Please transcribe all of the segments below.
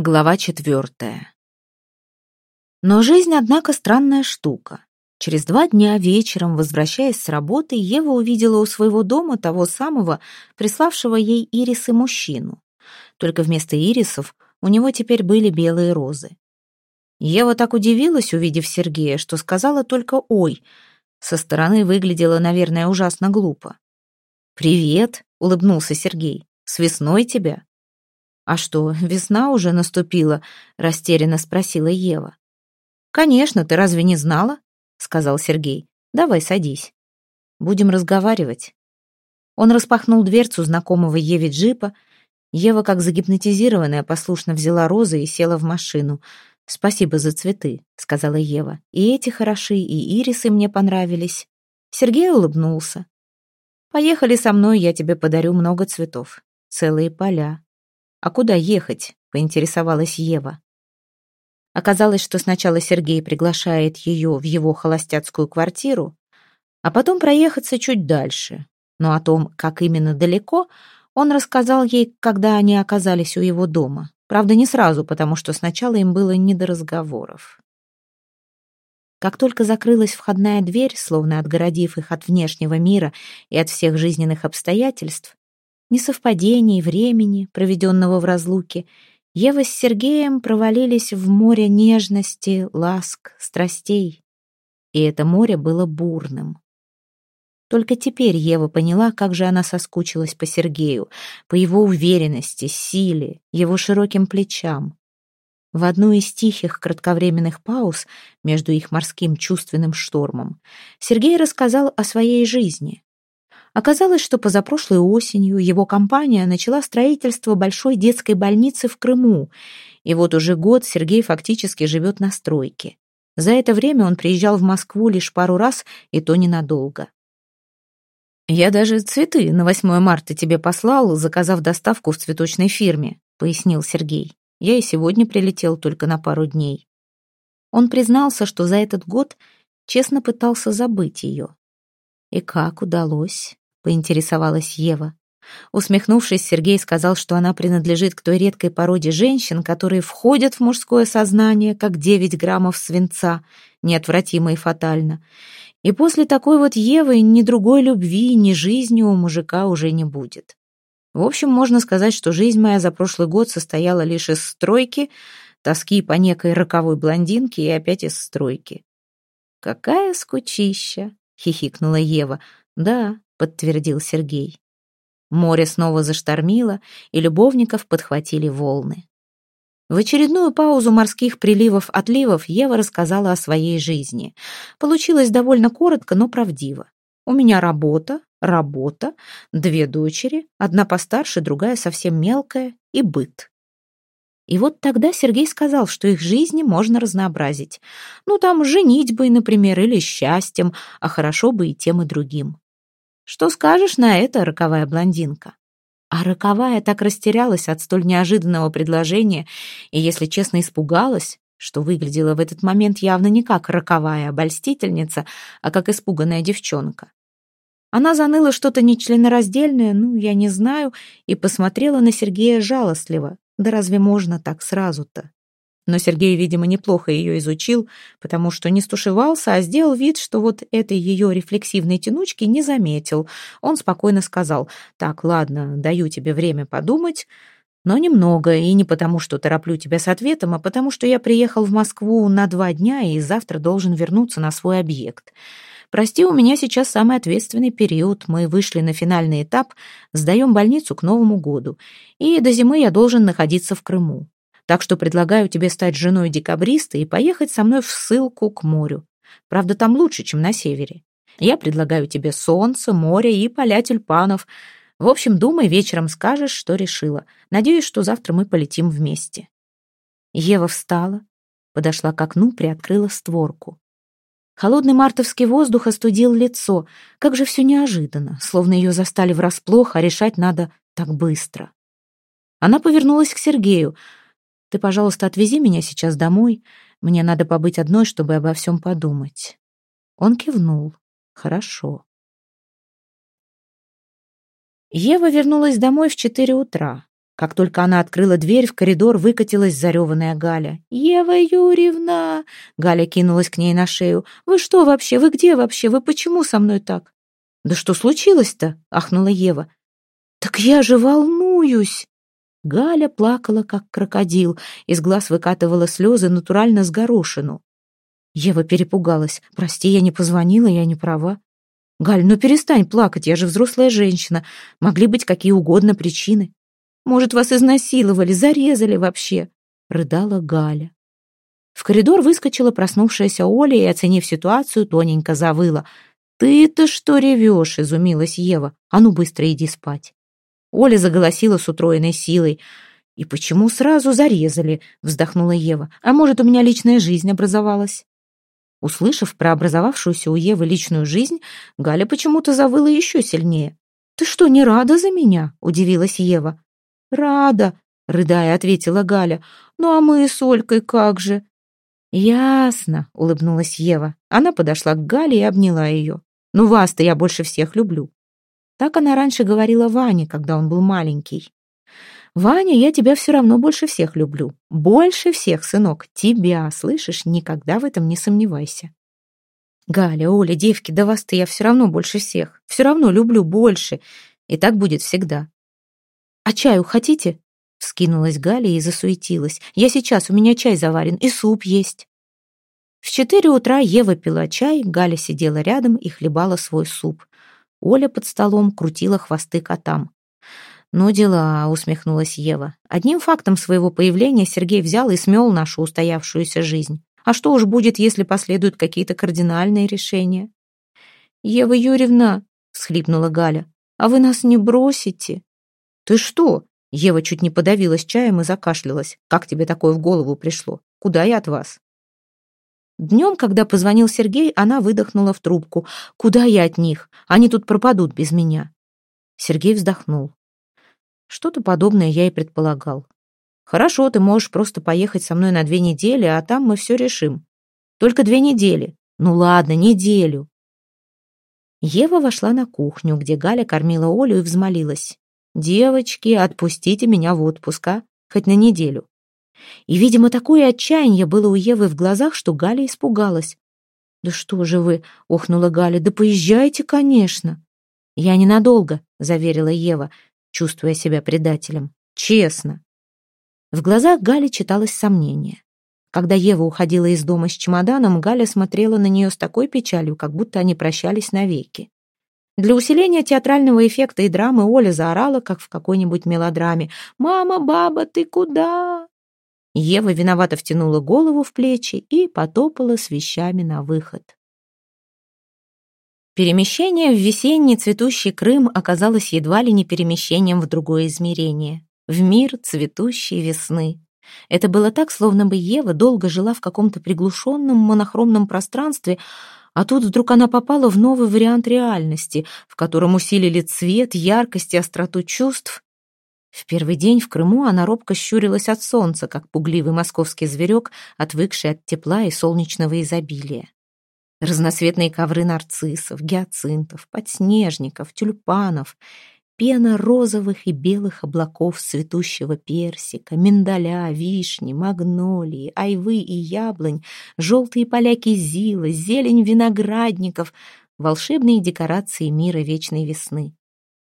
Глава четвертая. Но жизнь, однако, странная штука. Через два дня вечером, возвращаясь с работы, Ева увидела у своего дома того самого, приславшего ей ирисы мужчину. Только вместо ирисов у него теперь были белые розы. Ева так удивилась, увидев Сергея, что сказала только «Ой». Со стороны выглядело, наверное, ужасно глупо. «Привет», — улыбнулся Сергей. «С весной тебя». «А что, весна уже наступила?» — растерянно спросила Ева. «Конечно, ты разве не знала?» — сказал Сергей. «Давай садись. Будем разговаривать». Он распахнул дверцу знакомого Еве джипа. Ева, как загипнотизированная, послушно взяла розы и села в машину. «Спасибо за цветы», — сказала Ева. «И эти хороши, и ирисы мне понравились». Сергей улыбнулся. «Поехали со мной, я тебе подарю много цветов. Целые поля». «А куда ехать?» — поинтересовалась Ева. Оказалось, что сначала Сергей приглашает ее в его холостяцкую квартиру, а потом проехаться чуть дальше. Но о том, как именно далеко, он рассказал ей, когда они оказались у его дома. Правда, не сразу, потому что сначала им было не до разговоров. Как только закрылась входная дверь, словно отгородив их от внешнего мира и от всех жизненных обстоятельств, несовпадений времени, проведенного в разлуке, Ева с Сергеем провалились в море нежности, ласк, страстей. И это море было бурным. Только теперь Ева поняла, как же она соскучилась по Сергею, по его уверенности, силе, его широким плечам. В одну из тихих кратковременных пауз между их морским чувственным штормом Сергей рассказал о своей жизни, Оказалось, что позапрошлой осенью его компания начала строительство большой детской больницы в Крыму, и вот уже год Сергей фактически живет на стройке. За это время он приезжал в Москву лишь пару раз, и то ненадолго. «Я даже цветы на 8 марта тебе послал, заказав доставку в цветочной фирме», — пояснил Сергей. «Я и сегодня прилетел только на пару дней». Он признался, что за этот год честно пытался забыть ее. И как удалось? поинтересовалась Ева. Усмехнувшись, Сергей сказал, что она принадлежит к той редкой породе женщин, которые входят в мужское сознание, как девять граммов свинца, неотвратимо и фатально. И после такой вот Евы ни другой любви, ни жизни у мужика уже не будет. В общем, можно сказать, что жизнь моя за прошлый год состояла лишь из стройки, тоски по некой роковой блондинке и опять из стройки. «Какая скучища!» — хихикнула Ева. «Да, подтвердил Сергей. Море снова заштормило, и любовников подхватили волны. В очередную паузу морских приливов-отливов Ева рассказала о своей жизни. Получилось довольно коротко, но правдиво. У меня работа, работа, две дочери, одна постарше, другая совсем мелкая, и быт. И вот тогда Сергей сказал, что их жизни можно разнообразить. Ну, там, женитьбой, например, или счастьем, а хорошо бы и тем, и другим. Что скажешь на это, роковая блондинка? А роковая так растерялась от столь неожиданного предложения и, если честно, испугалась, что выглядела в этот момент явно не как роковая обольстительница, а как испуганная девчонка. Она заныла что-то нечленораздельное, ну, я не знаю, и посмотрела на Сергея жалостливо. Да разве можно так сразу-то? Но Сергей, видимо, неплохо ее изучил, потому что не стушевался, а сделал вид, что вот этой ее рефлексивной тянучки не заметил. Он спокойно сказал, «Так, ладно, даю тебе время подумать». Но немного, и не потому, что тороплю тебя с ответом, а потому, что я приехал в Москву на два дня и завтра должен вернуться на свой объект. Прости, у меня сейчас самый ответственный период. Мы вышли на финальный этап, сдаем больницу к Новому году. И до зимы я должен находиться в Крыму. Так что предлагаю тебе стать женой декабриста и поехать со мной в ссылку к морю. Правда, там лучше, чем на севере. Я предлагаю тебе солнце, море и поля тюльпанов. В общем, думай, вечером скажешь, что решила. Надеюсь, что завтра мы полетим вместе». Ева встала, подошла к окну, приоткрыла створку. Холодный мартовский воздух остудил лицо. Как же все неожиданно, словно ее застали врасплох, а решать надо так быстро. Она повернулась к Сергею. Ты, пожалуйста, отвези меня сейчас домой. Мне надо побыть одной, чтобы обо всем подумать». Он кивнул. «Хорошо». Ева вернулась домой в четыре утра. Как только она открыла дверь, в коридор выкатилась зареванная Галя. «Ева Юрьевна!» Галя кинулась к ней на шею. «Вы что вообще? Вы где вообще? Вы почему со мной так?» «Да что случилось-то?» — ахнула Ева. «Так я же волнуюсь!» Галя плакала, как крокодил, из глаз выкатывала слезы натурально с горошину. Ева перепугалась. «Прости, я не позвонила, я не права». «Галь, ну перестань плакать, я же взрослая женщина. Могли быть какие угодно причины. Может, вас изнасиловали, зарезали вообще?» — рыдала Галя. В коридор выскочила проснувшаяся Оля и, оценив ситуацию, тоненько завыла. «Ты-то что ревешь?» — изумилась Ева. «А ну, быстро иди спать». Оля заголосила с утроенной силой. «И почему сразу зарезали?» — вздохнула Ева. «А может, у меня личная жизнь образовалась?» Услышав про образовавшуюся у Евы личную жизнь, Галя почему-то завыла еще сильнее. «Ты что, не рада за меня?» — удивилась Ева. «Рада», — рыдая ответила Галя. «Ну а мы с Олькой как же?» «Ясно», — улыбнулась Ева. Она подошла к Гале и обняла ее. «Ну вас-то я больше всех люблю». Так она раньше говорила Ване, когда он был маленький. «Ваня, я тебя все равно больше всех люблю. Больше всех, сынок. Тебя, слышишь? Никогда в этом не сомневайся». «Галя, Оля, девки, да вас-то я все равно больше всех. Все равно люблю больше. И так будет всегда. «А чаю хотите?» Вскинулась Галя и засуетилась. «Я сейчас, у меня чай заварен, и суп есть». В четыре утра Ева пила чай, Галя сидела рядом и хлебала свой суп. Оля под столом крутила хвосты котам. «Ну дела», — усмехнулась Ева. «Одним фактом своего появления Сергей взял и смел нашу устоявшуюся жизнь. А что уж будет, если последуют какие-то кардинальные решения?» «Ева Юрьевна», — всхлипнула Галя, — «а вы нас не бросите?» «Ты что?» Ева чуть не подавилась чаем и закашлялась. «Как тебе такое в голову пришло? Куда я от вас?» Днем, когда позвонил Сергей, она выдохнула в трубку. «Куда я от них? Они тут пропадут без меня». Сергей вздохнул. Что-то подобное я и предполагал. «Хорошо, ты можешь просто поехать со мной на две недели, а там мы все решим. Только две недели. Ну ладно, неделю». Ева вошла на кухню, где Галя кормила Олю и взмолилась. «Девочки, отпустите меня в отпуск, а? Хоть на неделю». И, видимо, такое отчаяние было у Евы в глазах, что Галя испугалась. «Да что же вы?» — охнула Галя. «Да поезжайте, конечно». «Я ненадолго», — заверила Ева, чувствуя себя предателем. «Честно». В глазах Гали читалось сомнение. Когда Ева уходила из дома с чемоданом, Галя смотрела на нее с такой печалью, как будто они прощались навеки. Для усиления театрального эффекта и драмы Оля заорала, как в какой-нибудь мелодраме. «Мама, баба, ты куда?» Ева виновато втянула голову в плечи и потопала с вещами на выход. Перемещение в весенний цветущий Крым оказалось едва ли не перемещением в другое измерение, в мир цветущей весны. Это было так, словно бы Ева долго жила в каком-то приглушенном монохромном пространстве, а тут вдруг она попала в новый вариант реальности, в котором усилили цвет, яркость и остроту чувств. В первый день в Крыму она робко щурилась от солнца, как пугливый московский зверек, отвыкший от тепла и солнечного изобилия. Разноцветные ковры нарциссов, гиацинтов, подснежников, тюльпанов — пена розовых и белых облаков цветущего персика, миндаля, вишни, магнолии, айвы и яблонь, желтые поля кизила, зелень виноградников, волшебные декорации мира вечной весны.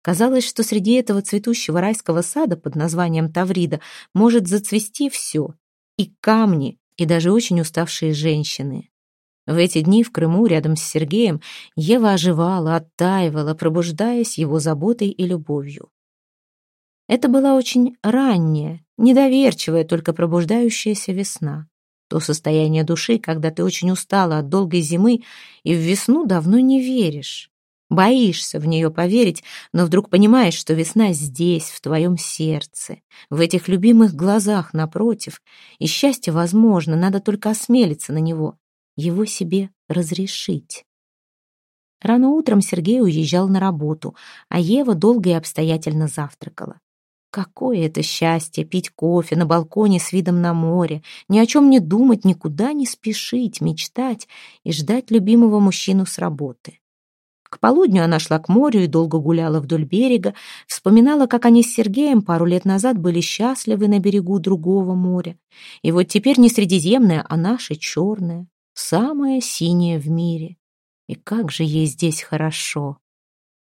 Казалось, что среди этого цветущего райского сада под названием Таврида может зацвести все — и камни, и даже очень уставшие женщины. В эти дни в Крыму рядом с Сергеем Ева оживала, оттаивала, пробуждаясь его заботой и любовью. Это была очень ранняя, недоверчивая, только пробуждающаяся весна. То состояние души, когда ты очень устала от долгой зимы и в весну давно не веришь. Боишься в нее поверить, но вдруг понимаешь, что весна здесь, в твоем сердце, в этих любимых глазах напротив, и счастье возможно, надо только осмелиться на него, его себе разрешить. Рано утром Сергей уезжал на работу, а Ева долго и обстоятельно завтракала. Какое это счастье пить кофе на балконе с видом на море, ни о чем не думать, никуда не спешить, мечтать и ждать любимого мужчину с работы. К полудню она шла к морю и долго гуляла вдоль берега, вспоминала, как они с Сергеем пару лет назад были счастливы на берегу другого моря. И вот теперь не Средиземное, а наше черное, самое синее в мире. И как же ей здесь хорошо.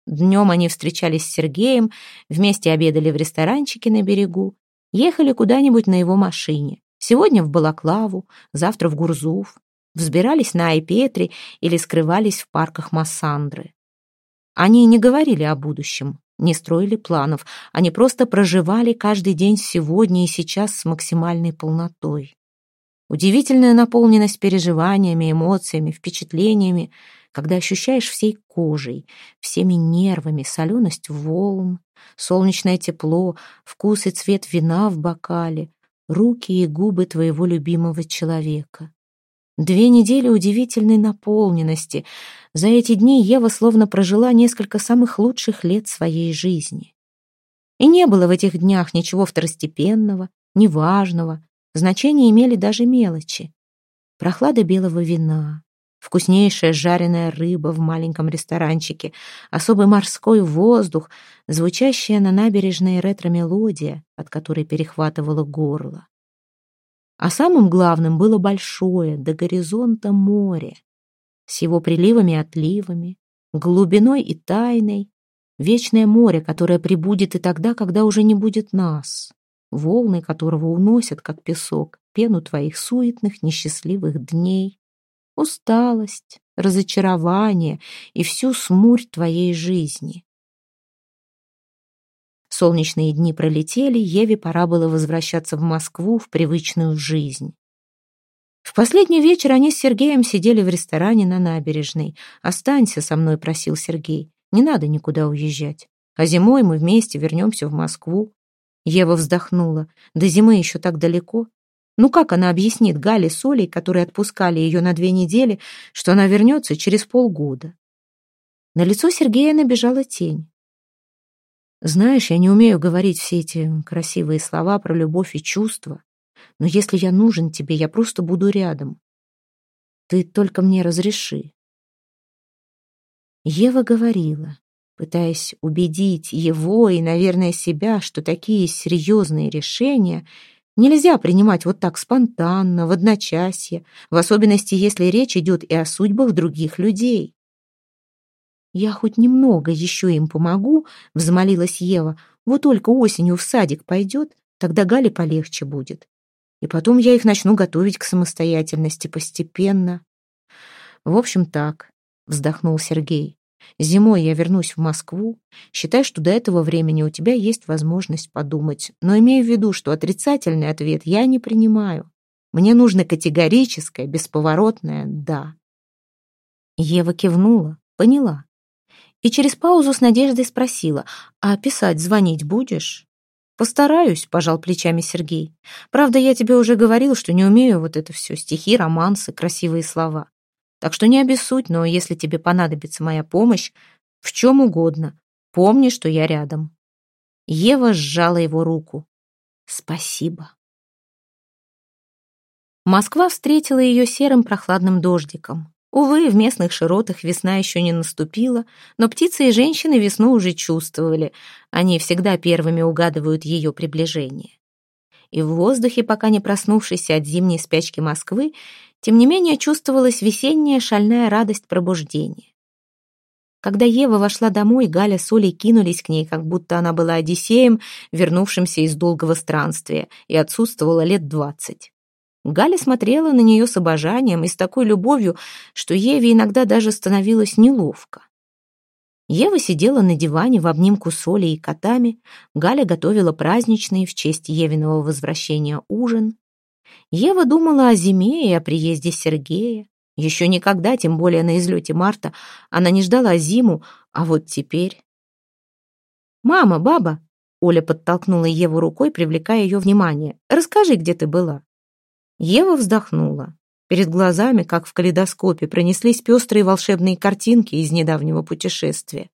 Днем они встречались с Сергеем, вместе обедали в ресторанчике на берегу, ехали куда-нибудь на его машине. Сегодня в Балаклаву, завтра в Гурзуф взбирались на Айпетри или скрывались в парках Массандры. Они не говорили о будущем, не строили планов, они просто проживали каждый день сегодня и сейчас с максимальной полнотой. Удивительная наполненность переживаниями, эмоциями, впечатлениями, когда ощущаешь всей кожей, всеми нервами соленость волн, солнечное тепло, вкус и цвет вина в бокале, руки и губы твоего любимого человека. Две недели удивительной наполненности. За эти дни Ева словно прожила несколько самых лучших лет своей жизни. И не было в этих днях ничего второстепенного, неважного. Значение имели даже мелочи. Прохлада белого вина, вкуснейшая жареная рыба в маленьком ресторанчике, особый морской воздух, звучащая на набережной ретро-мелодия, от которой перехватывало горло. А самым главным было большое, до горизонта море, с его приливами и отливами, глубиной и тайной, вечное море, которое прибудет и тогда, когда уже не будет нас, волны которого уносят, как песок, пену твоих суетных, несчастливых дней, усталость, разочарование и всю смурь твоей жизни. Солнечные дни пролетели, Еве пора было возвращаться в Москву, в привычную жизнь. В последний вечер они с Сергеем сидели в ресторане на набережной. «Останься со мной», — просил Сергей. «Не надо никуда уезжать. А зимой мы вместе вернемся в Москву». Ева вздохнула. «До зимы еще так далеко. Ну как она объяснит Гале с Олей, которые отпускали ее на две недели, что она вернется через полгода?» На лицо Сергея набежала тень. Знаешь, я не умею говорить все эти красивые слова про любовь и чувства, но если я нужен тебе, я просто буду рядом. Ты только мне разреши. Ева говорила, пытаясь убедить его и, наверное, себя, что такие серьезные решения нельзя принимать вот так спонтанно, в одночасье, в особенности, если речь идет и о судьбах других людей. «Я хоть немного еще им помогу», — взмолилась Ева. «Вот только осенью в садик пойдет, тогда Гале полегче будет. И потом я их начну готовить к самостоятельности постепенно». «В общем, так», — вздохнул Сергей. «Зимой я вернусь в Москву. Считай, что до этого времени у тебя есть возможность подумать. Но имею в виду, что отрицательный ответ я не принимаю. Мне нужно категорическое, бесповоротное «да». Ева кивнула, поняла и через паузу с надеждой спросила, «А писать, звонить будешь?» «Постараюсь», — пожал плечами Сергей. «Правда, я тебе уже говорил, что не умею вот это все, стихи, романсы, красивые слова. Так что не обессудь, но если тебе понадобится моя помощь, в чем угодно, помни, что я рядом». Ева сжала его руку. «Спасибо». Москва встретила ее серым прохладным дождиком. Увы, в местных широтах весна еще не наступила, но птицы и женщины весну уже чувствовали. Они всегда первыми угадывают ее приближение. И в воздухе, пока не проснувшись от зимней спячки Москвы, тем не менее чувствовалась весенняя шальная радость пробуждения. Когда Ева вошла домой, Галя с Олей кинулись к ней, как будто она была Одиссеем, вернувшимся из долгого странствия, и отсутствовала лет двадцать. Галя смотрела на нее с обожанием и с такой любовью, что Еве иногда даже становилось неловко. Ева сидела на диване в обнимку с Олей и котами, Галя готовила праздничный в честь Евиного возвращения ужин. Ева думала о зиме и о приезде Сергея. Еще никогда, тем более на излете марта, она не ждала зиму, а вот теперь... «Мама, баба!» Оля подтолкнула Еву рукой, привлекая ее внимание. «Расскажи, где ты была?» Ева вздохнула. Перед глазами, как в калейдоскопе, пронеслись пестрые волшебные картинки из недавнего путешествия.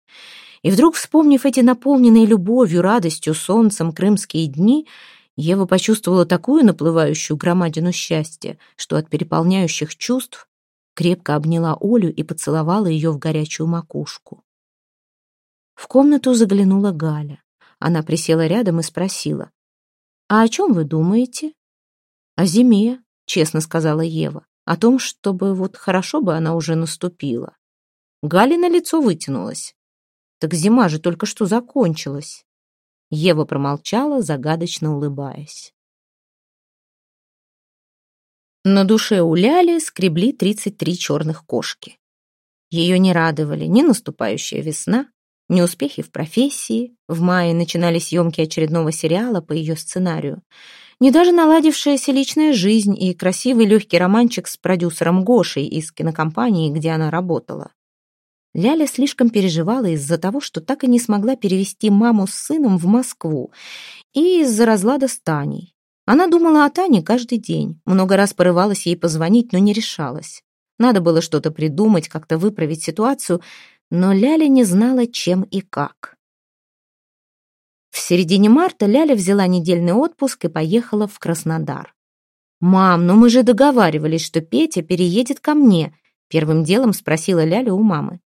И вдруг, вспомнив эти наполненные любовью, радостью, солнцем крымские дни, Ева почувствовала такую наплывающую громадину счастья, что от переполняющих чувств крепко обняла Олю и поцеловала ее в горячую макушку. В комнату заглянула Галя. Она присела рядом и спросила. «А о чем вы думаете?» «О зиме», — честно сказала Ева. «О том, чтобы вот хорошо бы она уже наступила». Галина лицо вытянулось. «Так зима же только что закончилась». Ева промолчала, загадочно улыбаясь. На душе у Ляли скребли 33 черных кошки. Ее не радовали ни наступающая весна, ни успехи в профессии. В мае начинались съемки очередного сериала по ее сценарию. Ни даже наладившаяся личная жизнь и красивый легкий романчик с продюсером Гошей из кинокомпании, где она работала. Ляля слишком переживала из-за того, что так и не смогла перевести маму с сыном в Москву, и из-за разлада с Таней. Она думала о Тане каждый день, много раз порывалась ей позвонить, но не решалась. Надо было что-то придумать, как-то выправить ситуацию, но Ляля не знала, чем и как. В середине марта Ляля взяла недельный отпуск и поехала в Краснодар. «Мам, ну мы же договаривались, что Петя переедет ко мне», первым делом спросила Ляля у мамы.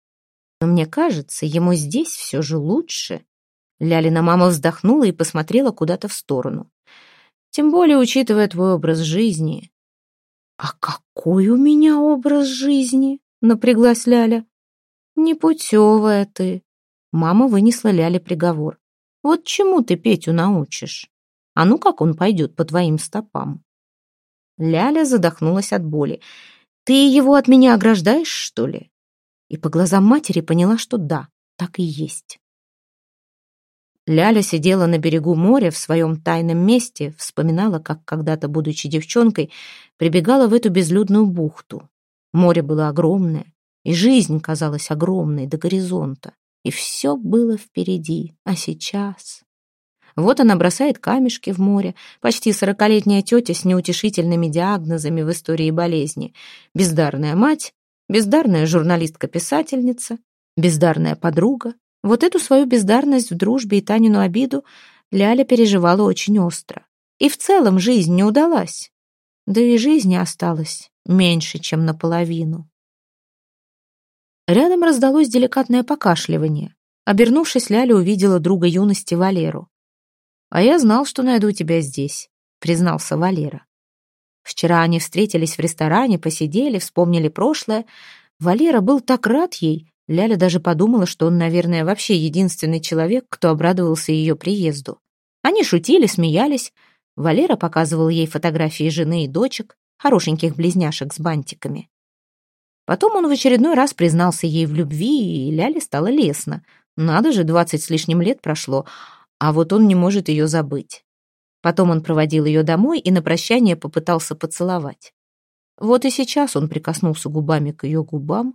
«Но мне кажется, ему здесь все же лучше». Лялина мама вздохнула и посмотрела куда-то в сторону. Тем более, учитывая твой образ жизни». «А какой у меня образ жизни?» — напряглась Ляля. «Непутевая ты». Мама вынесла Ляле приговор. «Вот чему ты Петю научишь? А ну как он пойдет по твоим стопам?» Ляля задохнулась от боли. «Ты его от меня ограждаешь, что ли?» И по глазам матери поняла, что да, так и есть. Ляля сидела на берегу моря в своем тайном месте, вспоминала, как когда-то, будучи девчонкой, прибегала в эту безлюдную бухту. Море было огромное, и жизнь казалась огромной до горизонта. И все было впереди, а сейчас... Вот она бросает камешки в море, почти сорокалетняя тетя с неутешительными диагнозами в истории болезни, бездарная мать, бездарная журналистка-писательница, бездарная подруга, вот эту свою бездарность в дружбе и Танину обиду Ляля переживала очень остро. И в целом жизнь не удалась. Да и жизни осталось меньше, чем наполовину. Рядом раздалось деликатное покашливание. Обернувшись, Ляля увидела друга юности Валеру. «А я знал, что найду тебя здесь», — признался Валера. Вчера они встретились в ресторане, посидели, вспомнили прошлое. Валера был так рад ей, Ляля даже подумала, что он, наверное, вообще единственный человек, кто обрадовался ее приезду. Они шутили, смеялись. Валера показывал ей фотографии жены и дочек, хорошеньких близняшек с бантиками. Потом он в очередной раз признался ей в любви, и Ляле стало лестно. Надо же, двадцать с лишним лет прошло, а вот он не может ее забыть. Потом он проводил ее домой и на прощание попытался поцеловать. Вот и сейчас он прикоснулся губами к ее губам,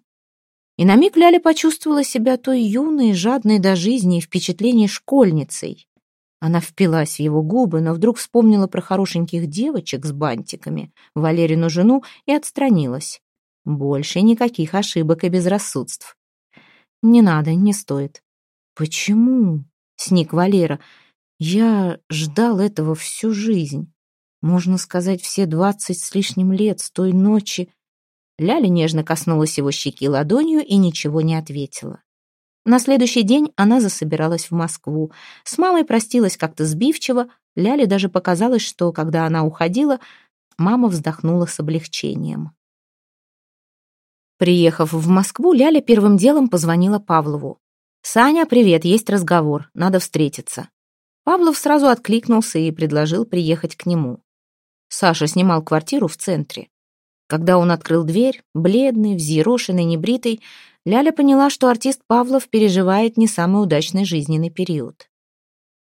и на миг Ляля почувствовала себя той юной, жадной до жизни и впечатлений школьницей. Она впилась в его губы, но вдруг вспомнила про хорошеньких девочек с бантиками, Валерину жену, и отстранилась. Больше никаких ошибок и безрассудств. «Не надо, не стоит». «Почему?» — сник Валера. «Я ждал этого всю жизнь. Можно сказать, все двадцать с лишним лет с той ночи, Ляля нежно коснулась его щеки ладонью и ничего не ответила. На следующий день она засобиралась в Москву. С мамой простилась как-то сбивчиво. Ляле даже показалось, что, когда она уходила, мама вздохнула с облегчением. Приехав в Москву, Ляля первым делом позвонила Павлову. «Саня, привет, есть разговор, надо встретиться». Павлов сразу откликнулся и предложил приехать к нему. Саша снимал квартиру в центре. Когда он открыл дверь, бледный, взъерошенный, небритый, Ляля поняла, что артист Павлов переживает не самый удачный жизненный период.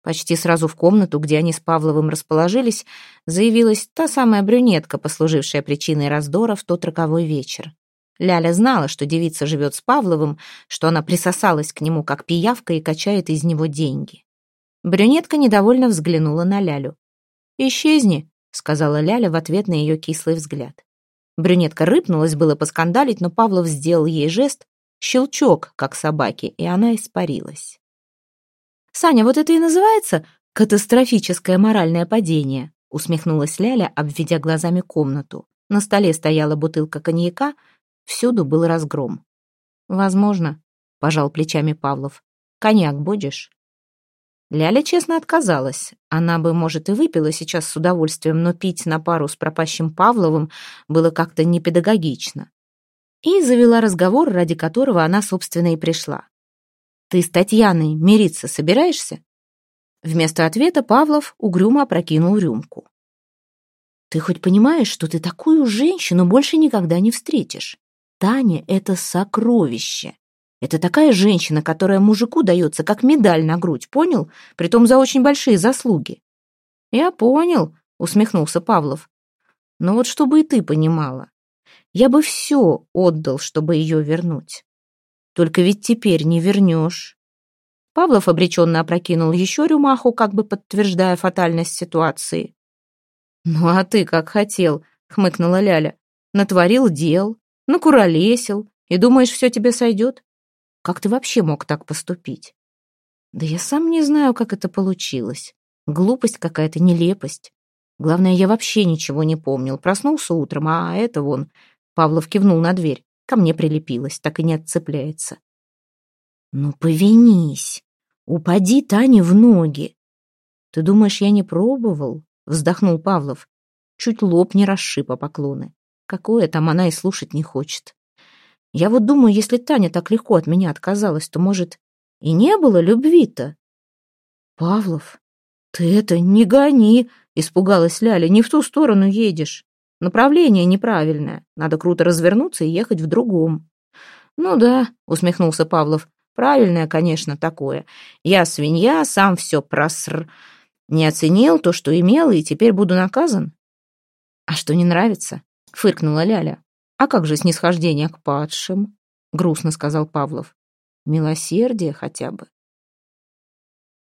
Почти сразу в комнату, где они с Павловым расположились, заявилась та самая брюнетка, послужившая причиной раздора в тот роковой вечер. Ляля знала, что девица живет с Павловым, что она присосалась к нему как пиявка и качает из него деньги. Брюнетка недовольно взглянула на Лялю. «Исчезни», — сказала Ляля в ответ на ее кислый взгляд. Брюнетка рыпнулась было поскандалить, но Павлов сделал ей жест, щелчок, как собаки, и она испарилась. «Саня, вот это и называется катастрофическое моральное падение», усмехнулась Ляля, обведя глазами комнату. На столе стояла бутылка коньяка, Всюду был разгром. «Возможно», — пожал плечами Павлов. «Коньяк будешь?» Ляля честно отказалась. Она бы, может, и выпила сейчас с удовольствием, но пить на пару с пропащим Павловым было как-то непедагогично. И завела разговор, ради которого она, собственно, и пришла. «Ты с Татьяной мириться собираешься?» Вместо ответа Павлов угрюмо опрокинул рюмку. «Ты хоть понимаешь, что ты такую женщину больше никогда не встретишь? Таня — это сокровище. Это такая женщина, которая мужику дается как медаль на грудь, понял? Притом за очень большие заслуги». «Я понял», — усмехнулся Павлов. «Но вот чтобы и ты понимала, я бы все отдал, чтобы ее вернуть. Только ведь теперь не вернешь. Павлов обреченно опрокинул еще рюмаху, как бы подтверждая фатальность ситуации. «Ну а ты как хотел», — хмыкнула Ляля. «Натворил дел, накуролесил, и думаешь, все тебе сойдет? Как ты вообще мог так поступить?» «Да я сам не знаю, как это получилось. Глупость какая-то, нелепость. Главное, я вообще ничего не помнил. Проснулся утром, а это вон...» Павлов кивнул на дверь. Ко мне прилепилась, так и не отцепляется. «Ну, повинись! Упади Тане в ноги!» «Ты думаешь, я не пробовал?» — вздохнул Павлов. Чуть лоб не расшиб о поклоны. Какое там она и слушать не хочет. Я вот думаю, если Таня так легко от меня отказалась, то, может, и не было любви-то? Павлов, ты это не гони, испугалась Ляля, не в ту сторону едешь. Направление неправильное, надо круто развернуться и ехать в другом. Ну да, усмехнулся Павлов, Правильное, конечно, такое. Я свинья, сам все проср... Не оценил то, что имел, и теперь буду наказан? А что не нравится? Фыркнула Ляля. А как же снисхождение к падшим? Грустно сказал Павлов. Милосердие хотя бы.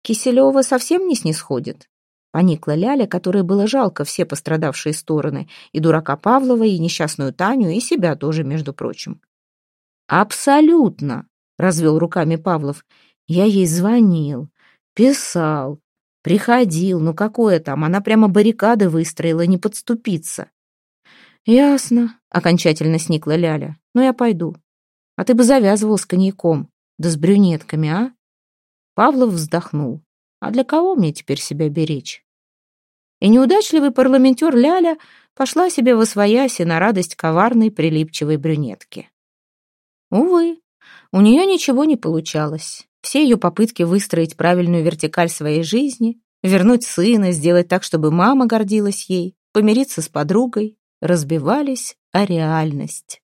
Киселева совсем не снисходит. Поникла Ляля, которой было жалко все пострадавшие стороны, и дурака Павлова, и несчастную Таню, и себя тоже, между прочим. «Абсолютно!» развел руками Павлов. Я ей звонил, писал, приходил, ну какое там, она прямо баррикады выстроила, не подступиться. Ясно, окончательно сникла Ляля. Ну я пойду. А ты бы завязывал с коньяком, да с брюнетками, а? Павлов вздохнул. А для кого мне теперь себя беречь? И неудачливый парламентер Ляля пошла себе во свояси на радость коварной прилипчивой брюнетки. Увы, у нее ничего не получалось. Все ее попытки выстроить правильную вертикаль своей жизни, вернуть сына, сделать так, чтобы мама гордилась ей, помириться с подругой, разбивались о реальность.